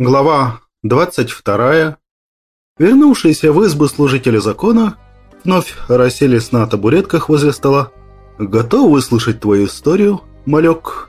Глава 22. Вернувшиеся в избу служители закона вновь расселись на табуретках возле стола. «Готов выслушать твою историю, малек?»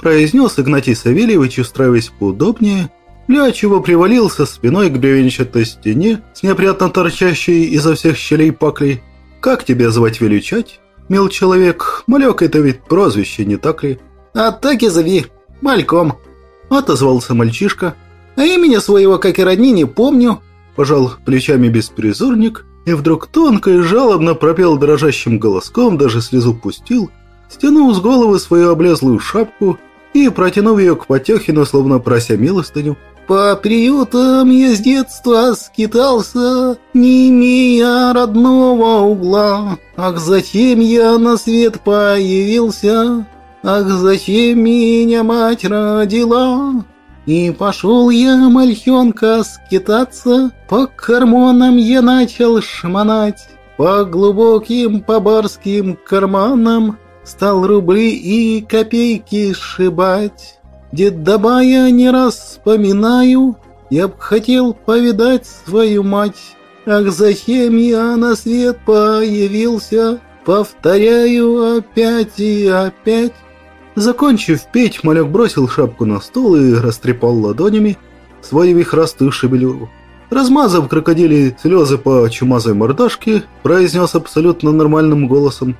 произнес Игнатий Савельевич, устраиваясь поудобнее, для чего привалился спиной к бревенчатой стене с неприятно торчащей изо всех щелей паклей. «Как тебя звать величать?» «Мил человек, малек это ведь прозвище, не так ли?» «А так и зови, мальком», — отозвался мальчишка, а имени своего, как и родни, не помню. Пожал плечами беспризорник и вдруг тонко и жалобно пропел дрожащим голоском, даже слезу пустил, стянув с головы свою облезлую шапку и протянув ее к Потехину, словно прося милостыню. «По приютам я с детства скитался, не имея родного угла. Ах, зачем я на свет появился? Ах, зачем меня мать родила?» И пошел я, мальчонка, скитаться, По карманам я начал шмонать, По глубоким, по барским карманам Стал рубли и копейки сшибать. Дедаба я не раз вспоминаю, Я б хотел повидать свою мать. Ах, зачем я на свет появился? Повторяю опять и опять. Закончив петь, малек бросил шапку на стол и растрепал ладонями свою вихрастую шевелюру. Размазав крокодили слезы по чумазой мордашке, произнес абсолютно нормальным голосом.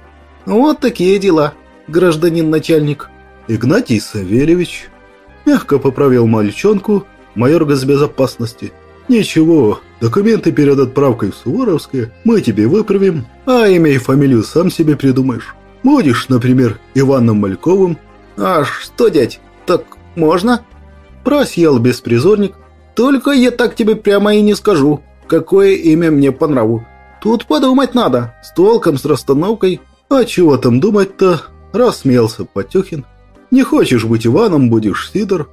«Вот такие дела, гражданин начальник». «Игнатий Савельевич», мягко поправил мальчонку майор госбезопасности. «Ничего, документы перед отправкой в Суворовское мы тебе выправим, а имя и фамилию сам себе придумаешь». Будешь, например, Иваном Мальковым. А что, дядь, так можно? Просъел беспризорник. Только я так тебе прямо и не скажу, какое имя мне по нраву. Тут подумать надо, с толком, с расстановкой. А чего там думать-то? Рассмеялся Потехин. Не хочешь быть Иваном, будешь Сидор.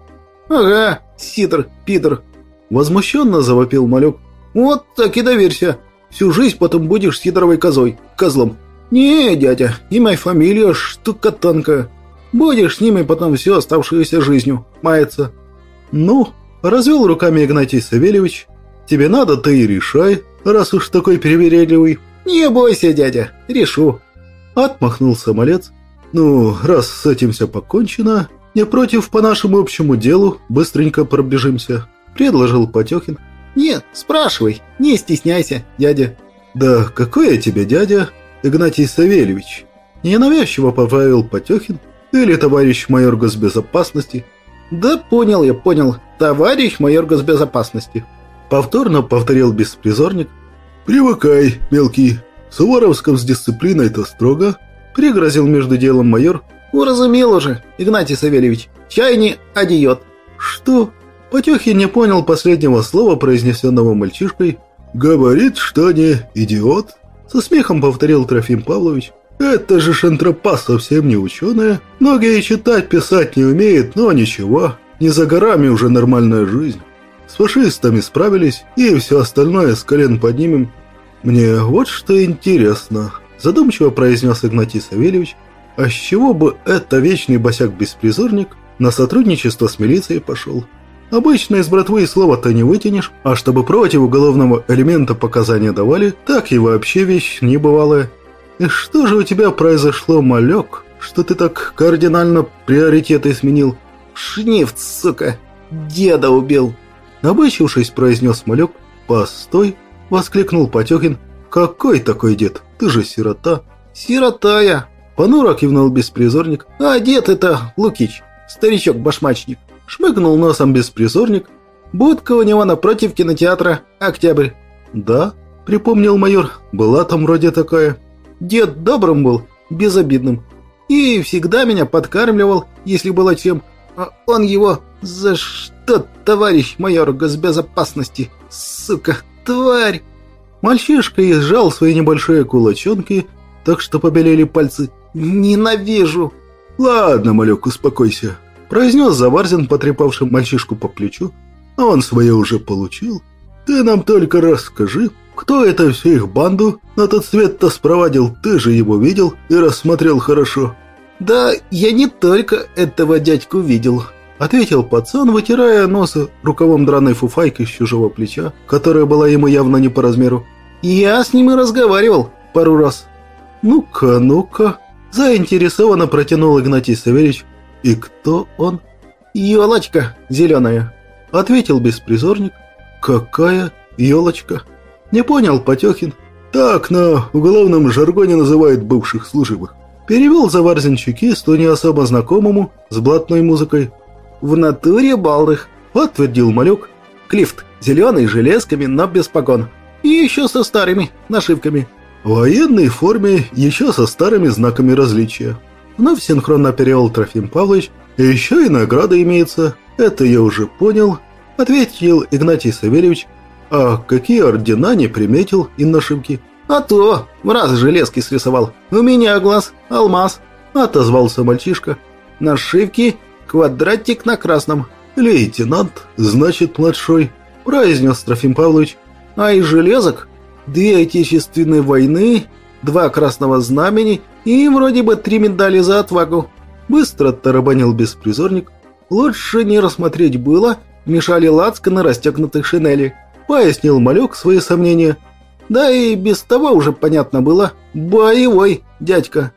Ага, Сидор, Пидор. Возмущенно завопил малек. Вот так и доверься. Всю жизнь потом будешь Сидоровой козой, козлом. «Не, дядя, и фамилия штукатанка. Будешь с ними потом всю оставшуюся жизнью маяться». «Ну, развел руками Игнатий Савельевич. Тебе надо, ты и решай, раз уж такой привередливый». «Не бойся, дядя, решу». Отмахнулся малец. «Ну, раз с этим все покончено, не против по нашему общему делу быстренько пробежимся», — предложил Потехин. «Нет, спрашивай, не стесняйся, дядя». «Да какой я тебе дядя?» Игнатий Савельевич, ненавязчиво поправил Потехин, или товарищ майор госбезопасности. Да понял я, понял, товарищ майор госбезопасности. Повторно повторил беспризорник. Привыкай, мелкий, в Суворовском с дисциплиной-то строго. Пригрозил между делом майор. Уразумел уже, Игнатий Савельевич, чай не одиот. Что? Потехин не понял последнего слова, произнесенного мальчишкой. Говорит, что не идиот? Со смехом повторил Трофим Павлович. «Это же Шантропа совсем не ученая. Многие читать, писать не умеет, но ничего. Не за горами уже нормальная жизнь. С фашистами справились, и все остальное с колен поднимем. Мне вот что интересно», задумчиво произнес Игнатий Савельевич. «А с чего бы это вечный босяк-беспризорник на сотрудничество с милицией пошел?» Обычно из братвы и слова-то не вытянешь, а чтобы против уголовного элемента показания давали, так и вообще вещь небывалая. И что же у тебя произошло, малек, что ты так кардинально приоритеты сменил? Шнифт, сука, деда убил. Набычившись, произнес малек. Постой, воскликнул Потехин. Какой такой дед? Ты же сирота. Сирота я. Понуро кивнул беспризорник. А дед это Лукич, старичок-башмачник. Шмыгнул носом беспризорник. Будка у него напротив кинотеатра «Октябрь». «Да», — припомнил майор, — «была там вроде такая». «Дед добрым был, безобидным. И всегда меня подкармливал, если было чем. А он его за что, товарищ майор госбезопасности? Сука, тварь!» Мальчишка изжал свои небольшие кулачонки, так что побелели пальцы. «Ненавижу!» «Ладно, малек, успокойся произнес Заварзин, потрепавший мальчишку по плечу. «А «Он свое уже получил. Ты нам только расскажи, кто это всю их банду на тот свет-то спровадил? Ты же его видел и рассмотрел хорошо». «Да, я не только этого дядьку видел», ответил пацан, вытирая нос рукавом драной фуфайки с чужого плеча, которая была ему явно не по размеру. «Я с ним и разговаривал пару раз». «Ну-ка, ну-ка», – заинтересованно протянул Игнатий Савельевич. «И кто он?» «Елочка зеленая», – ответил беспризорник. «Какая елочка?» «Не понял, Потехин». «Так на уголовном жаргоне называют бывших служивых». Перевел Заварзин чекист, не особо знакомому, с блатной музыкой. «В натуре балдых», – подтвердил малюк. «Клифт, зеленый, железками, но без погон. И еще со старыми нашивками». В военной форме еще со старыми знаками различия. Вновь синхронно перевел Трофим Павлович. Еще и награда имеется. Это я уже понял. Ответил Игнатий Савельевич. А какие ордена не приметил и нашивки? А то, в раз железки срисовал. У меня глаз, алмаз. Отозвался мальчишка. Нашивки, квадратик на красном. Лейтенант, значит младшой, произнес Трофим Павлович. А из железок две отечественные войны, два красного знамени и вроде бы три медали за отвагу. Быстро тарабанил беспризорник. Лучше не рассмотреть было, мешали на расстегнутых шинели. Пояснил малек свои сомнения. Да и без того уже понятно было. Боевой дядька.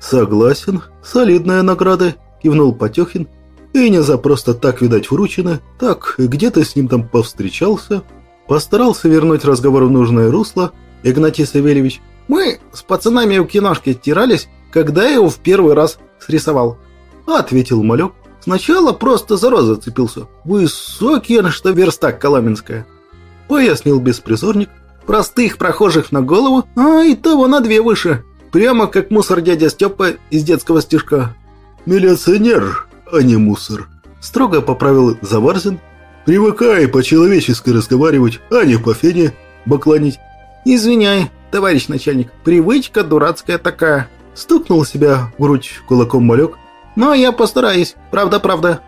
Согласен, солидная награда, кивнул Потехин. И не за просто так, видать, вручено. Так, где ты с ним там повстречался? Постарался вернуть разговор в нужное русло Игнатий Савельевич. «Мы с пацанами у киношки тирались, когда я его в первый раз срисовал», — ответил малек. «Сначала просто за розы цепился. Высокий он, что верстак Коломенская», — пояснил беспризорник. «Простых прохожих на голову, а и того на две выше. Прямо как мусор дядя Степа из детского стишка». «Милиционер, а не мусор», — строго поправил Заварзин, Привыкай по-человечески разговаривать, а не по фене бакланить. Извиняй, товарищ начальник, привычка дурацкая такая. Стукнул себя в грудь кулаком малек. Но я постараюсь, правда-правда.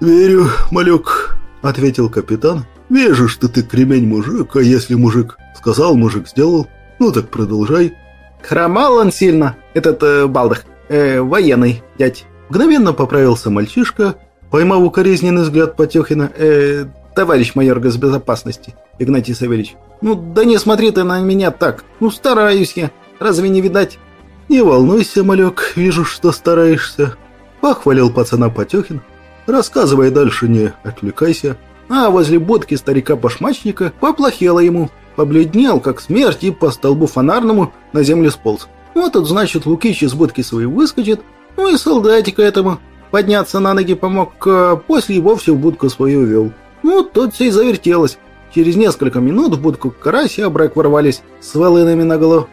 Верю, малек, ответил капитан. Вижу, что ты кремень мужик, а если мужик сказал, мужик сделал. Ну так продолжай. Хромал он сильно, этот э, балдах, э, военный дядь. Мгновенно поправился мальчишка, Поймав укоризненный взгляд Потехина, э, товарищ майор госбезопасности, Игнатий Савельевич. Ну, да не смотри ты на меня так. Ну, стараюсь я. Разве не видать? Не волнуйся, малек, вижу, что стараешься. Похвалил пацана Потехин. Рассказывай дальше, не отвлекайся. А возле будки старика-башмачника поплохело ему. Побледнел, как смерть, и по столбу фонарному на землю сполз. Вот тут, значит, Лукич из будки своей выскочит, ну и солдатика этому Подняться на ноги помог, а после и вовсе в будку свою вел. Ну, тут все и завертелось. Через несколько минут в будку карась и обрак ворвались с волынами на голову.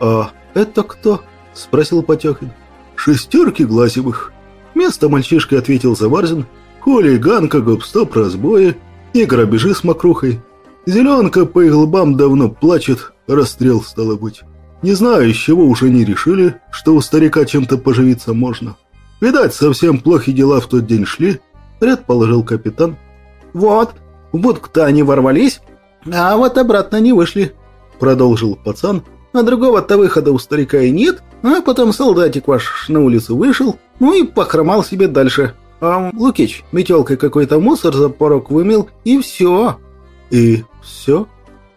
«А это кто?» – спросил Потехин. «Шестерки Глазевых». Место мальчишки ответил Заварзин. «Хулиганка, гоп-стоп, разбои и грабежи с мокрухой. Зеленка по их лбам давно плачет, расстрел стало быть. Не знаю, из чего уже не решили, что у старика чем-то поживиться можно». Видать, совсем плохи дела в тот день шли, предположил капитан. Вот, в будку-то они ворвались, а вот обратно не вышли, продолжил пацан. А другого-то выхода у старика и нет, а потом солдатик ваш на улицу вышел, ну и похромал себе дальше. А Лукич метелкой какой-то мусор за порог вымел, и все. И все?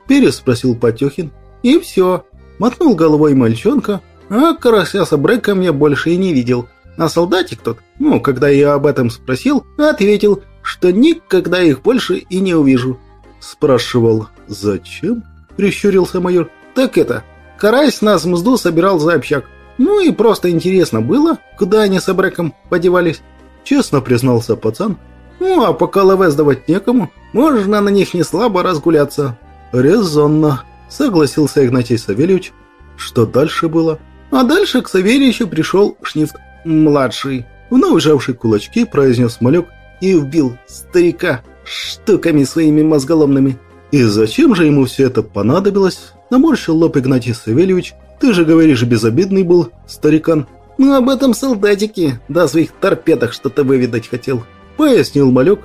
Переспросил Потехин. И все. Мотнул головой мальчонка, а карася с обреком я больше и не видел. А солдатик тот, ну, когда я об этом спросил, ответил, что никогда их больше и не увижу. Спрашивал, зачем? Прищурился майор. Так это, Карась нас мзду собирал за общак. Ну и просто интересно было, куда они с Абреком подевались. Честно признался пацан. Ну, а пока ЛВ сдавать некому, можно на них не слабо разгуляться. Резонно, согласился Игнатий Савельевич. Что дальше было? А дальше к Савельевичу пришел Шнифт. «Младший», вновь сжавший кулачки, произнес малек и убил старика штуками своими мозголомными. «И зачем же ему все это понадобилось?» Наморщил лоб Игнатий Савельевич. «Ты же говоришь, безобидный был, старикан». «Ну, об этом солдатики, да своих торпедах что-то выведать хотел», пояснил малек,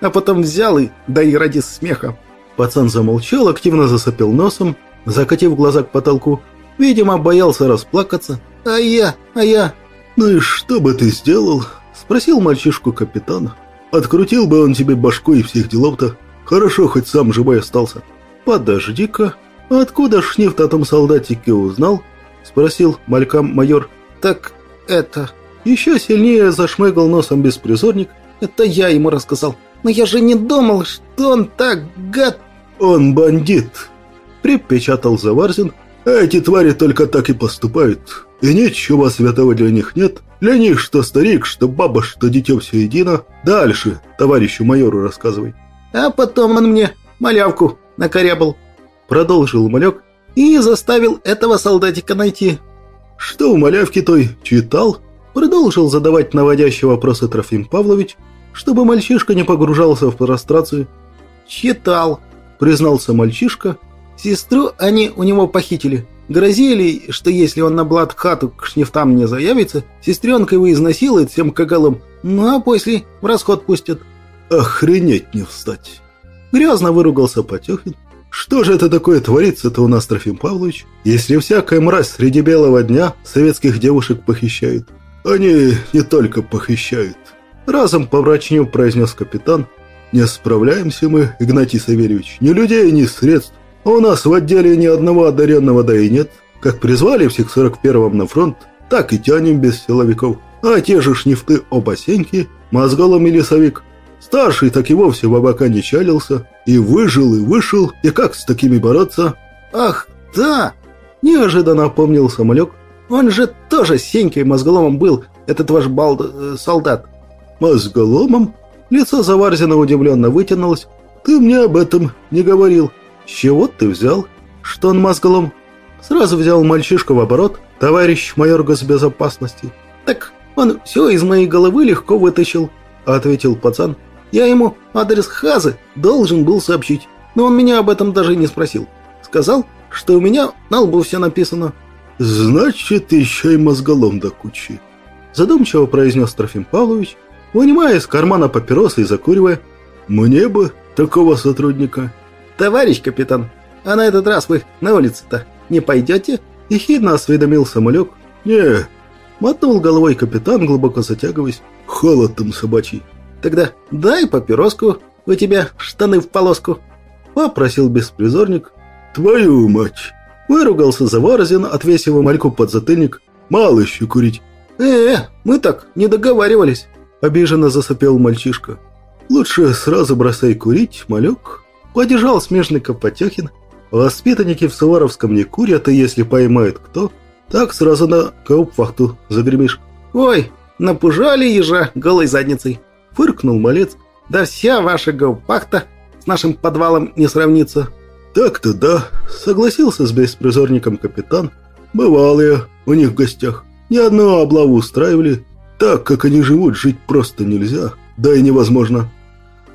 а потом взял и, да и ради смеха. Пацан замолчал, активно засопел носом, закатив глаза к потолку. Видимо, боялся расплакаться. «А я, а я, «Ну и что бы ты сделал?» – спросил мальчишку капитан. Открутил бы он тебе башку и всех делов-то. Хорошо, хоть сам живой остался. Подожди-ка, откуда Шнифт о том солдатике узнал? Спросил малькам майор. Так это... Еще сильнее зашмыгал носом беспризорник. Это я ему рассказал. Но я же не думал, что он так гад... Он бандит, припечатал Заварзин. Эти твари только так и поступают. И ничего святого для них нет. Для них что старик, что баба, что дитё все едино. Дальше товарищу майору рассказывай. А потом он мне малявку накорябал. Продолжил малек и заставил этого солдатика найти. Что у малявки той читал? Продолжил задавать наводящие вопросы Трофим Павлович, чтобы мальчишка не погружался в прострацию. «Читал», — признался мальчишка. «Сестру они у него похитили. Грозили, что если он на Бладхату к шнифтам не заявится, сестренка его изнасилует всем кагалом, ну а после в расход пустят». «Охренеть не встать!» Грязно выругался Потехин. «Что же это такое творится-то у нас, Трофим Павлович, если всякая мразь среди белого дня советских девушек похищают? Они не только похищают». Разом поврачнев произнес капитан. «Не справляемся мы, Игнатий Савельевич, ни людей, ни средств. А у нас в отделе ни одного одаренного да и нет. Как призвали всех 41-м на фронт, так и тянем без силовиков. А те же шнифты оба сеньки, мозголом и лесовик. Старший так и вовсе в обока не чалился. И выжил, и вышел, и как с такими бороться? Ах, да! Неожиданно помнил самолек. Он же тоже сенькой мозголомом был, этот ваш балд... Э, солдат. Мозголомом? Лицо Заварзина удивленно вытянулось. Ты мне об этом не говорил. С чего ты взял? Что он мозголом? Сразу взял мальчишку в оборот, товарищ майор госбезопасности. Так он все из моей головы легко вытащил, ответил пацан. Я ему адрес Хазы должен был сообщить, но он меня об этом даже не спросил. Сказал, что у меня на лбу все написано. «Значит, еще и мозголом до кучи», задумчиво произнес Трофим Павлович, вынимая из кармана папиросы и закуривая. «Мне бы такого сотрудника». «Товарищ капитан, а на этот раз вы на улице-то не пойдете?» Ехидно осведомил самолек. «Не», — мотнул головой капитан, глубоко затягиваясь. «Холод там собачий». «Тогда дай папироску, у тебя штаны в полоску», — попросил беспризорник. «Твою мать!» — выругался Заварзин, отвесив мальку под затыльник. «Мало еще курить». «Э, мы так не договаривались», — обиженно засопел мальчишка. «Лучше сразу бросай курить, малек», Поддержал смежника Потехин. Воспитанники в Суваровском не курят, и если поймают кто, так сразу на кауптвахту загремишь. «Ой, напужали ежа голой задницей!» — фыркнул малец. «Да вся ваша гауптвахта с нашим подвалом не сравнится!» «Так-то да», — согласился с беспризорником капитан. «Бывалые у них в гостях. Ни одну облаву устраивали. Так, как они живут, жить просто нельзя. Да и невозможно».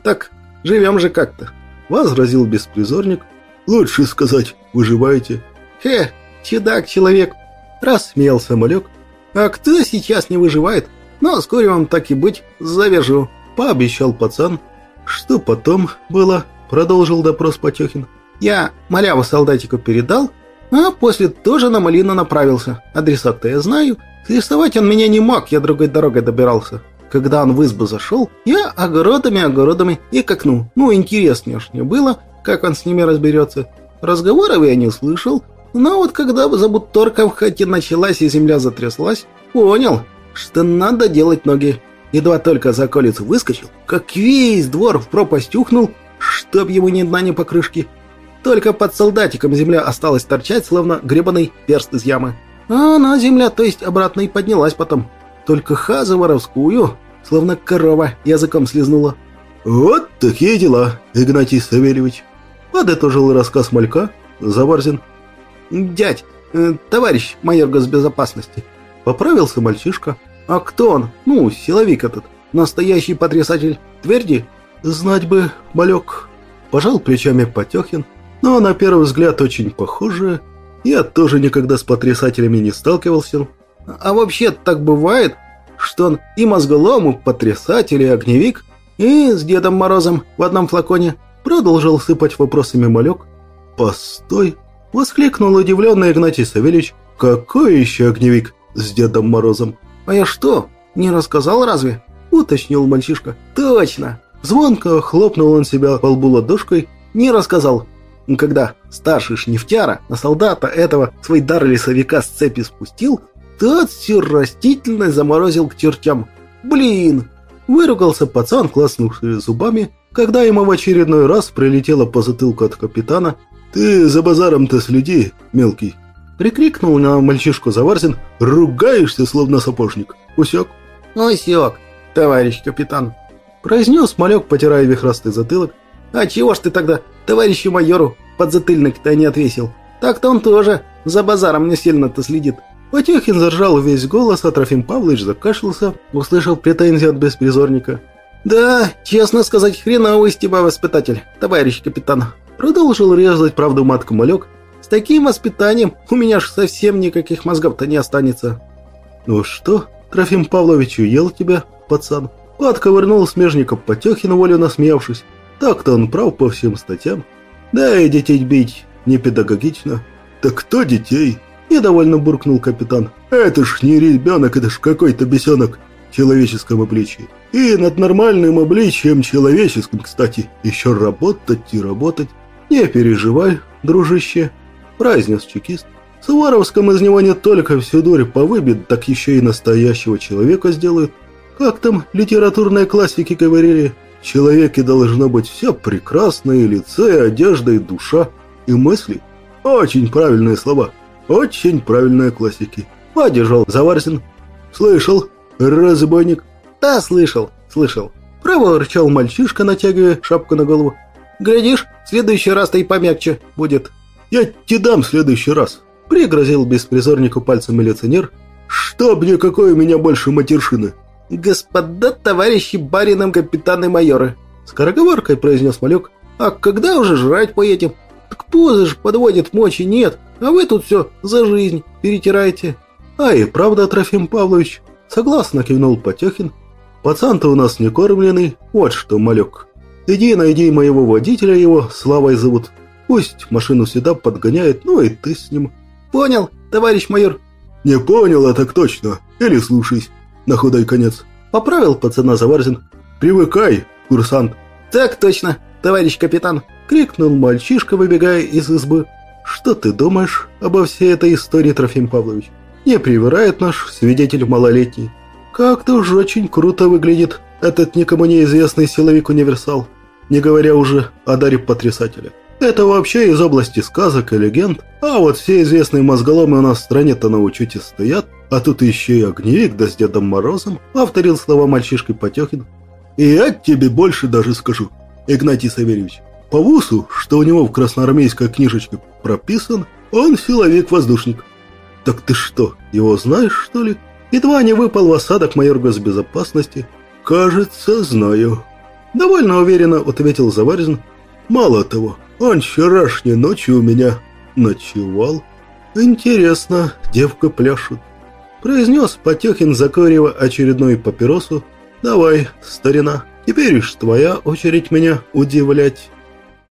«Так, живем же как-то», возразил беспризорник. «Лучше сказать, выживаете». «Хе, чудак-человек!» Рассмеялся малек. «А кто сейчас не выживает? Но вскоре вам так и быть завяжу», пообещал пацан. «Что потом было?» Продолжил допрос Потехин. «Я маляву солдатику передал, а после тоже на малину направился. Адресат-то я знаю. Арестовать он меня не мог, я другой дорогой добирался. Когда он в избу зашел, я огородами-огородами и к окну. Ну, интереснее ж мне было, как он с ними разберется. Разговоров я не слышал, но вот когда забуторка в хате началась и земля затряслась, понял, что надо делать ноги. Едва только за колец выскочил, как весь двор в пропасть ухнул, чтоб ему ни дна, ни покрышки. Только под солдатиком земля осталась торчать, словно гребаный перст из ямы. А она, земля, то есть обратно и поднялась потом. Только хаза воровскую, словно корова, языком слезнула. «Вот такие дела, Игнатий Савельевич», — подытожил рассказ Малька Заварзин. «Дядь, э, товарищ майор госбезопасности», — поправился мальчишка. «А кто он? Ну, силовик этот, настоящий потрясатель Тверди?» «Знать бы, малек», — пожал плечами Потехин, но на первый взгляд очень похоже. Я тоже никогда с потрясателями не сталкивался, а вообще так бывает, что он и мозголом, и потрясатель, и огневик, и с Дедом Морозом в одном флаконе продолжил сыпать вопросами малек. «Постой!» — воскликнул удивленный Игнатий Савельевич. «Какой еще огневик с Дедом Морозом?» «А я что, не рассказал разве?» – уточнил мальчишка. «Точно!» Звонко хлопнул он себя по лбу ладошкой, не рассказал. Когда старший шнефтяра на солдата этого свой дар лесовика с цепи спустил, тот всю растительность заморозил к чертям. «Блин!» – выругался пацан, класснувший зубами, когда ему в очередной раз прилетело по затылку от капитана. «Ты за базаром-то следи, мелкий!» Прикрикнул на мальчишку Заварзин. «Ругаешься, словно сапожник. Усек?» «Усек, товарищ капитан!» Произнес малек, потирая вихрастый затылок. «А чего ж ты тогда товарищу майору подзатыльник-то не отвесил? Так-то он тоже за базаром не сильно-то следит». Потехин заржал весь голос, а Трофим Павлович закашлялся, услышал претензии от беспризорника. «Да, честно сказать, хреновый из тебя воспитатель, товарищ капитан». Продолжил резать правду матку малек, с таким воспитанием у меня ж совсем никаких мозгов-то не останется. Ну что, Трофим Павлович уел тебя, пацан? Подковырнул смежника Потехина, волю насмеявшись. Так-то он прав по всем статьям. Да и детей бить не педагогично. Так кто детей? Недовольно буркнул капитан. Это ж не ребенок, это ж какой-то бесенок в человеческом обличии. И над нормальным обличием человеческим, кстати, еще работать и работать. Не переживай, дружище, произнес чекист. Суворовском из него не только всю дурь повыбит, так еще и настоящего человека сделают. Как там литературные классики говорили, человеке должно быть все прекрасное, и лицо, и одежда, и душа, и мысли. Очень правильные слова, очень правильные классики. Поддержал Заварзин. Слышал, разбойник? Да, слышал, слышал. Проворчал мальчишка, натягивая шапку на голову. Глядишь, в следующий раз-то и помягче будет. «Я тебе дам в следующий раз», – пригрозил беспризорнику пальцем милиционер. «Чтоб никакой у меня больше матершины». «Господа товарищи барином капитаны майоры», – скороговоркой произнес малек. «А когда уже жрать поедем? Так поза ж подводит мочи нет, а вы тут все за жизнь перетираете». «А и правда, Трофим Павлович», – согласно кивнул Потехин. «Пацан-то у нас не кормленный, вот что, малек. Иди найди моего водителя, его Славой зовут, Пусть машину сюда подгоняет, ну и ты с ним. Понял, товарищ майор? Не понял, а так точно. Или слушайся. На худой конец. Поправил пацана Заварзин. Привыкай, курсант. Так точно, товарищ капитан. Крикнул мальчишка, выбегая из избы. Что ты думаешь обо всей этой истории, Трофим Павлович? Не привирает наш свидетель малолетний. Как-то уж очень круто выглядит этот никому неизвестный силовик-универсал, не говоря уже о даре потрясателя. Это вообще из области сказок и легенд. А вот все известные мозголомы у нас в стране-то на учете стоят. А тут еще и огневик, да с Дедом Морозом, повторил слова мальчишки Потехин. И я тебе больше даже скажу, Игнатий Савельевич. По ВУСу, что у него в красноармейской книжечке прописан, он силовик-воздушник. Так ты что, его знаешь, что ли? Едва не выпал в осадок майор госбезопасности. Кажется, знаю. Довольно уверенно ответил Заварзин. Мало того, он вчерашней ночью у меня ночевал. Интересно, девка пляшет. Произнес Потехин, закуривая очередную папиросу. Давай, старина, теперь уж твоя очередь меня удивлять.